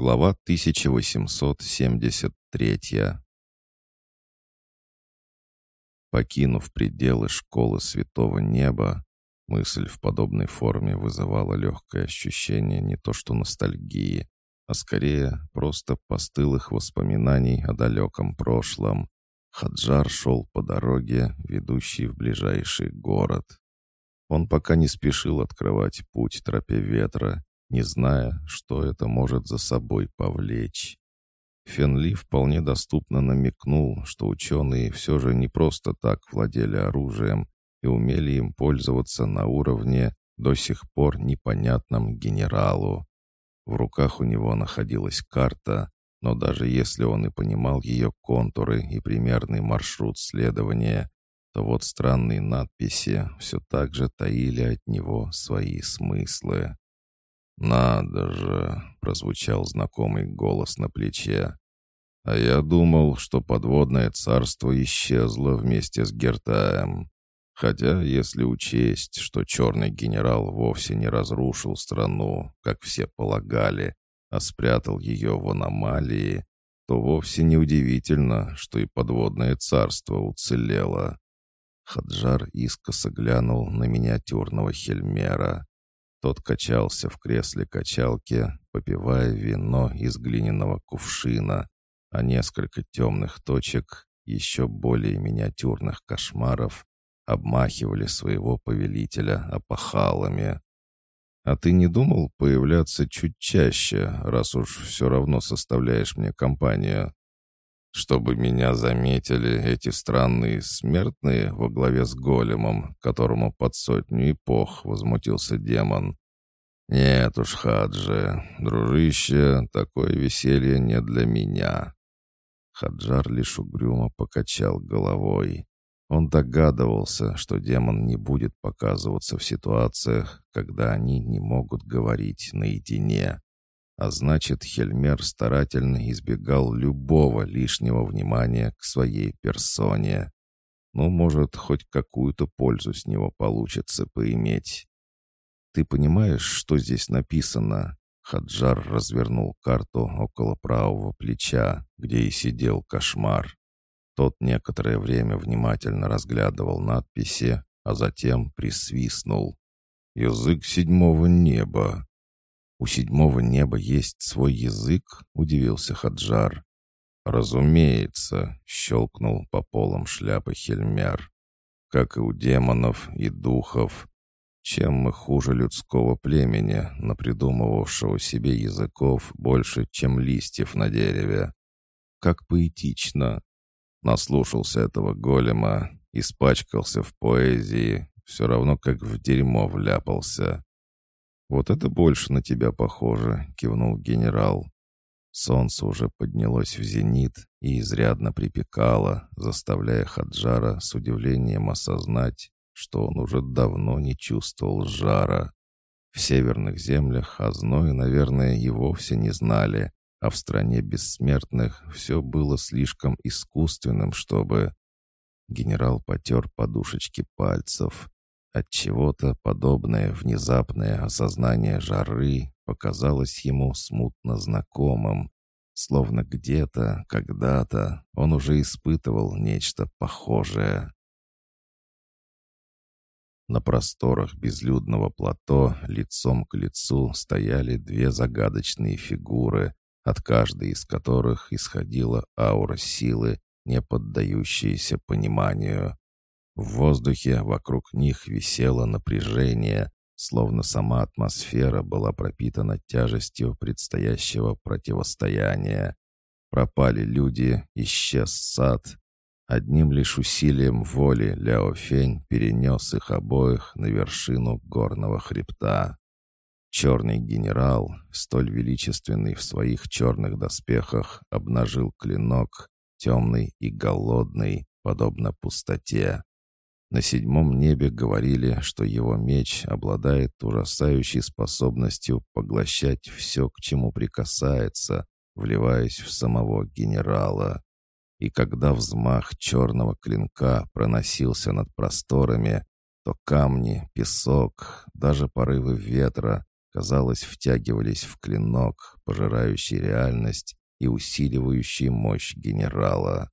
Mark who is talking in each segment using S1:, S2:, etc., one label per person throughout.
S1: Глава 1873 Покинув пределы школы Святого Неба, мысль в подобной форме вызывала легкое ощущение не то что ностальгии, а скорее просто постылых воспоминаний о далеком прошлом. Хаджар шел по дороге, ведущей в ближайший город. Он пока не спешил открывать путь тропе ветра, не зная, что это может за собой повлечь. Фенли вполне доступно намекнул, что ученые все же не просто так владели оружием и умели им пользоваться на уровне до сих пор непонятном генералу. В руках у него находилась карта, но даже если он и понимал ее контуры и примерный маршрут следования, то вот странные надписи все так же таили от него свои смыслы. «Надо же!» — прозвучал знакомый голос на плече. «А я думал, что подводное царство исчезло вместе с Гертаем. Хотя, если учесть, что черный генерал вовсе не разрушил страну, как все полагали, а спрятал ее в аномалии, то вовсе не удивительно, что и подводное царство уцелело. Хаджар искоса глянул на миниатюрного Хельмера. Тот качался в кресле качалки, попивая вино из глиняного кувшина, а несколько темных точек, еще более миниатюрных кошмаров, обмахивали своего повелителя опахалами. «А ты не думал появляться чуть чаще, раз уж все равно составляешь мне компанию?» «Чтобы меня заметили эти странные смертные во главе с големом, которому под сотню эпох возмутился демон. «Нет уж, Хаджи, дружище, такое веселье не для меня». Хаджар лишь угрюмо покачал головой. Он догадывался, что демон не будет показываться в ситуациях, когда они не могут говорить наедине. А значит, Хельмер старательно избегал любого лишнего внимания к своей персоне. Ну, может, хоть какую-то пользу с него получится поиметь. «Ты понимаешь, что здесь написано?» Хаджар развернул карту около правого плеча, где и сидел кошмар. Тот некоторое время внимательно разглядывал надписи, а затем присвистнул. «Язык седьмого неба». «У седьмого неба есть свой язык?» — удивился Хаджар. «Разумеется», — щелкнул по полам шляпы Хельмер. «Как и у демонов и духов. Чем мы хуже людского племени, напридумывавшего себе языков больше, чем листьев на дереве? Как поэтично!» Наслушался этого голема, испачкался в поэзии, все равно как в дерьмо вляпался. «Вот это больше на тебя похоже», — кивнул генерал. Солнце уже поднялось в зенит и изрядно припекало, заставляя Хаджара с удивлением осознать, что он уже давно не чувствовал жара. В северных землях о наверное, и вовсе не знали, а в стране бессмертных все было слишком искусственным, чтобы... Генерал потер подушечки пальцев. От чего-то подобное внезапное осознание жары показалось ему смутно знакомым, словно где-то, когда-то он уже испытывал нечто похожее. На просторах безлюдного плато лицом к лицу стояли две загадочные фигуры, от каждой из которых исходила аура силы, не поддающаяся пониманию. В воздухе вокруг них висело напряжение, словно сама атмосфера была пропитана тяжестью предстоящего противостояния. Пропали люди, исчез сад. Одним лишь усилием воли Ляо Фень перенес их обоих на вершину горного хребта. Черный генерал, столь величественный в своих черных доспехах, обнажил клинок, темный и голодный, подобно пустоте. На седьмом небе говорили, что его меч обладает ужасающей способностью поглощать все, к чему прикасается, вливаясь в самого генерала. И когда взмах черного клинка проносился над просторами, то камни, песок, даже порывы ветра казалось, втягивались в клинок, пожирающий реальность и усиливающий мощь генерала.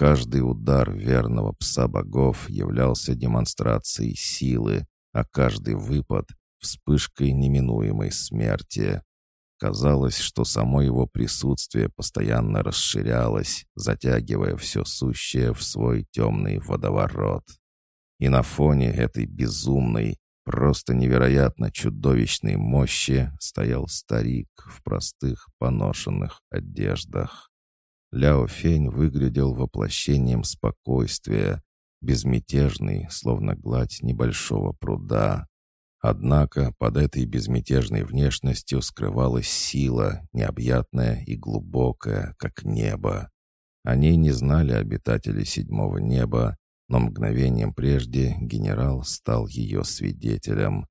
S1: Каждый удар верного пса богов являлся демонстрацией силы, а каждый выпад — вспышкой неминуемой смерти. Казалось, что само его присутствие постоянно расширялось, затягивая все сущее в свой темный водоворот. И на фоне этой безумной, просто невероятно чудовищной мощи стоял старик в простых поношенных одеждах. Ляо Фень выглядел воплощением спокойствия, безмятежный, словно гладь небольшого пруда. Однако под этой безмятежной внешностью скрывалась сила, необъятная и глубокая, как небо. О ней не знали обитатели седьмого неба, но мгновением прежде генерал стал ее свидетелем.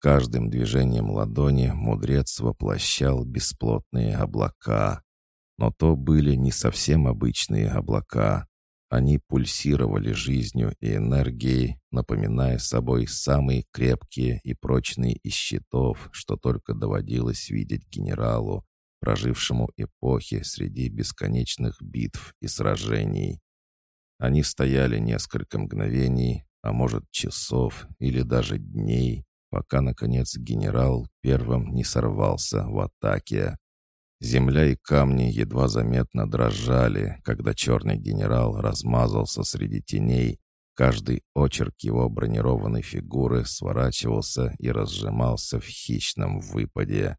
S1: Каждым движением ладони мудрец воплощал бесплотные облака. Но то были не совсем обычные облака. Они пульсировали жизнью и энергией, напоминая собой самые крепкие и прочные из щитов, что только доводилось видеть генералу, прожившему эпохи среди бесконечных битв и сражений. Они стояли несколько мгновений, а может часов или даже дней, пока, наконец, генерал первым не сорвался в атаке. Земля и камни едва заметно дрожали, когда черный генерал размазался среди теней. Каждый очерк его бронированной фигуры сворачивался и разжимался в хищном выпаде.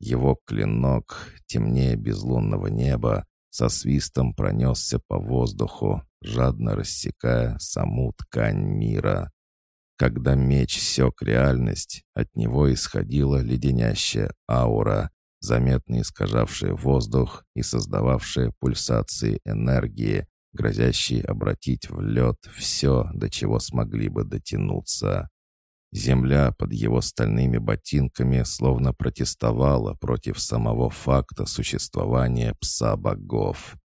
S1: Его клинок, темнее безлунного неба, со свистом пронесся по воздуху, жадно рассекая саму ткань мира. Когда меч сек реальность, от него исходила леденящая аура, заметно искажавшие воздух и создававшие пульсации энергии, грозящие обратить в лед все, до чего смогли бы дотянуться. Земля под его стальными ботинками словно протестовала против самого факта существования пса богов.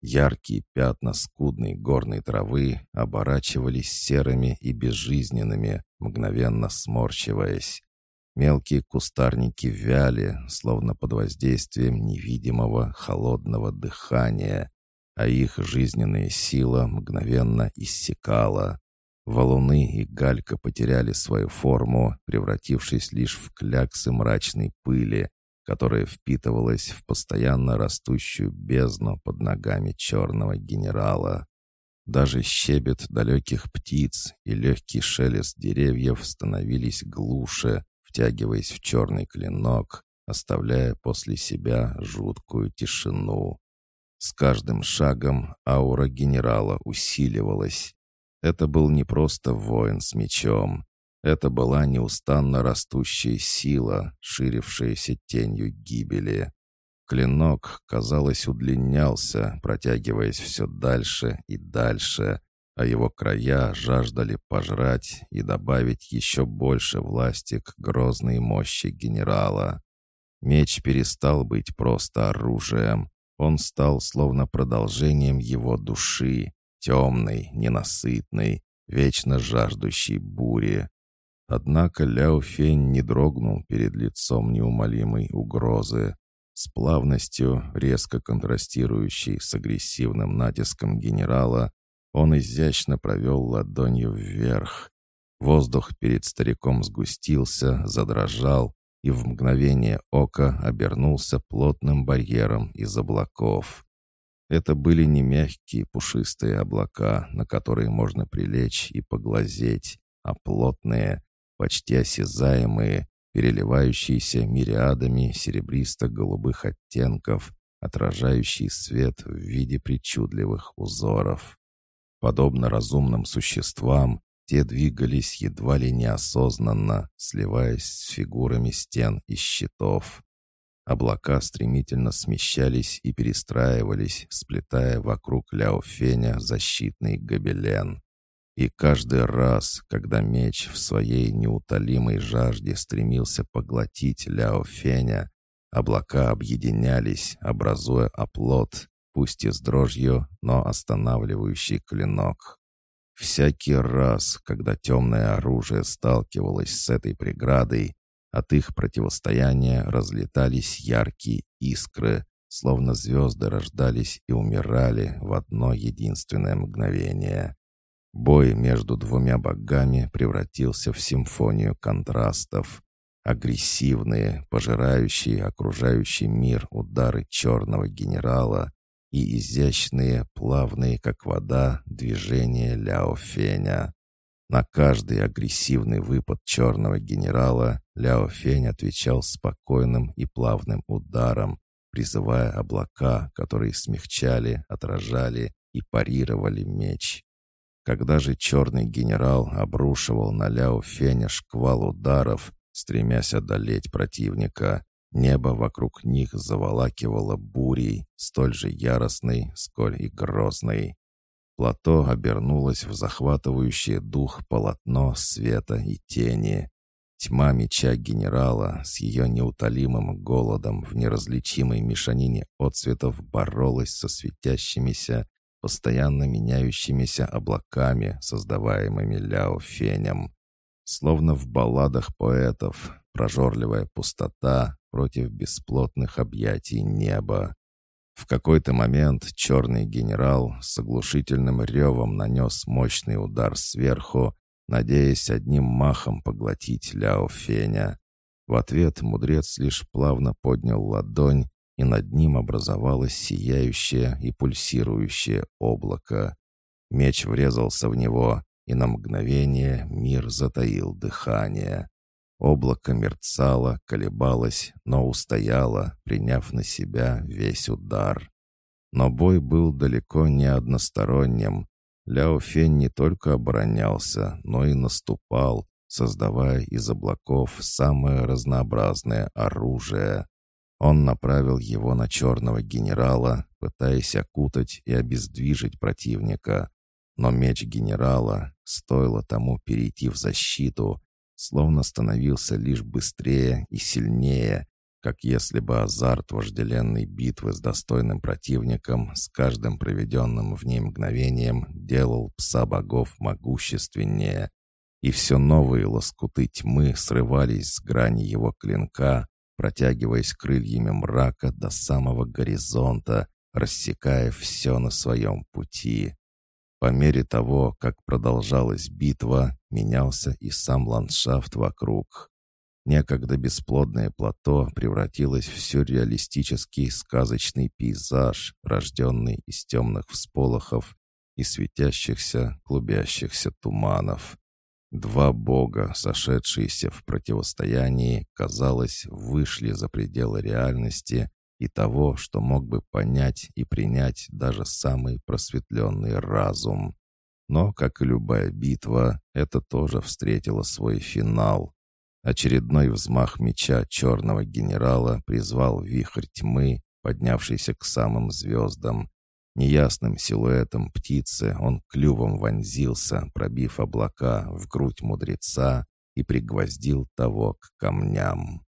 S1: Яркие пятна скудной горной травы оборачивались серыми и безжизненными, мгновенно сморщиваясь. Мелкие кустарники вяли, словно под воздействием невидимого холодного дыхания, а их жизненная сила мгновенно иссякала. Валуны и галька потеряли свою форму, превратившись лишь в кляксы мрачной пыли, которая впитывалась в постоянно растущую бездну под ногами черного генерала. Даже щебет далеких птиц и легкий шелест деревьев становились глуше, втягиваясь в черный клинок, оставляя после себя жуткую тишину. С каждым шагом аура генерала усиливалась. Это был не просто воин с мечом. Это была неустанно растущая сила, ширившаяся тенью гибели. Клинок, казалось, удлинялся, протягиваясь все дальше и дальше, а его края жаждали пожрать и добавить еще больше власти к грозной мощи генерала. Меч перестал быть просто оружием. Он стал словно продолжением его души, темной, ненасытной, вечно жаждущей бури. Однако Ляо Фень не дрогнул перед лицом неумолимой угрозы. С плавностью, резко контрастирующей с агрессивным натиском генерала, он изящно провел ладонью вверх. Воздух перед стариком сгустился, задрожал и в мгновение ока обернулся плотным барьером из облаков. Это были не мягкие пушистые облака, на которые можно прилечь и поглазеть, а плотные, почти осязаемые, переливающиеся мириадами серебристо-голубых оттенков, отражающие свет в виде причудливых узоров. Подобно разумным существам, те двигались едва ли неосознанно, сливаясь с фигурами стен и щитов. Облака стремительно смещались и перестраивались, сплетая вокруг Ляофеня защитный гобелен. И каждый раз, когда меч в своей неутолимой жажде стремился поглотить Ляофеня, облака объединялись, образуя оплот, пусть и с дрожью, но останавливающий клинок. Всякий раз, когда темное оружие сталкивалось с этой преградой, От их противостояния разлетались яркие искры, словно звезды рождались и умирали в одно единственное мгновение. Бой между двумя богами превратился в симфонию контрастов. Агрессивные, пожирающие окружающий мир удары черного генерала и изящные, плавные, как вода, движения Ляо Феня. На каждый агрессивный выпад черного генерала Ляо Фень отвечал спокойным и плавным ударом, призывая облака, которые смягчали, отражали и парировали меч. Когда же черный генерал обрушивал на Ляо Феня шквал ударов, стремясь одолеть противника, небо вокруг них заволакивало бурей, столь же яростной, сколь и грозной. Плато обернулось в захватывающее дух полотно света и тени. Тьма меча генерала с ее неутолимым голодом в неразличимой мешанине отцветов боролась со светящимися, постоянно меняющимися облаками, создаваемыми Ляо Фенем. Словно в балладах поэтов, прожорливая пустота против бесплотных объятий неба. В какой-то момент черный генерал с оглушительным ревом нанес мощный удар сверху, надеясь одним махом поглотить Ляо Феня. В ответ мудрец лишь плавно поднял ладонь, и над ним образовалось сияющее и пульсирующее облако. Меч врезался в него, и на мгновение мир затаил дыхание. Облако мерцало, колебалось, но устояло, приняв на себя весь удар. Но бой был далеко не односторонним. Ляо Фень не только оборонялся, но и наступал, создавая из облаков самое разнообразное оружие. Он направил его на черного генерала, пытаясь окутать и обездвижить противника. Но меч генерала, стоило тому перейти в защиту, словно становился лишь быстрее и сильнее, как если бы азарт вожделенной битвы с достойным противником с каждым проведенным в ней мгновением делал пса богов могущественнее. И все новые лоскуты тьмы срывались с грани его клинка, протягиваясь крыльями мрака до самого горизонта, рассекая все на своем пути. По мере того, как продолжалась битва, менялся и сам ландшафт вокруг. Некогда бесплодное плато превратилось в сюрреалистический сказочный пейзаж, рожденный из темных всполохов и светящихся, клубящихся туманов. Два бога, сошедшиеся в противостоянии, казалось, вышли за пределы реальности и того, что мог бы понять и принять даже самый просветленный разум. Но, как и любая битва, это тоже встретило свой финал. Очередной взмах меча черного генерала призвал вихрь тьмы, поднявшийся к самым звездам, Неясным силуэтом птицы он клювом вонзился, пробив облака в грудь мудреца и пригвоздил того к камням.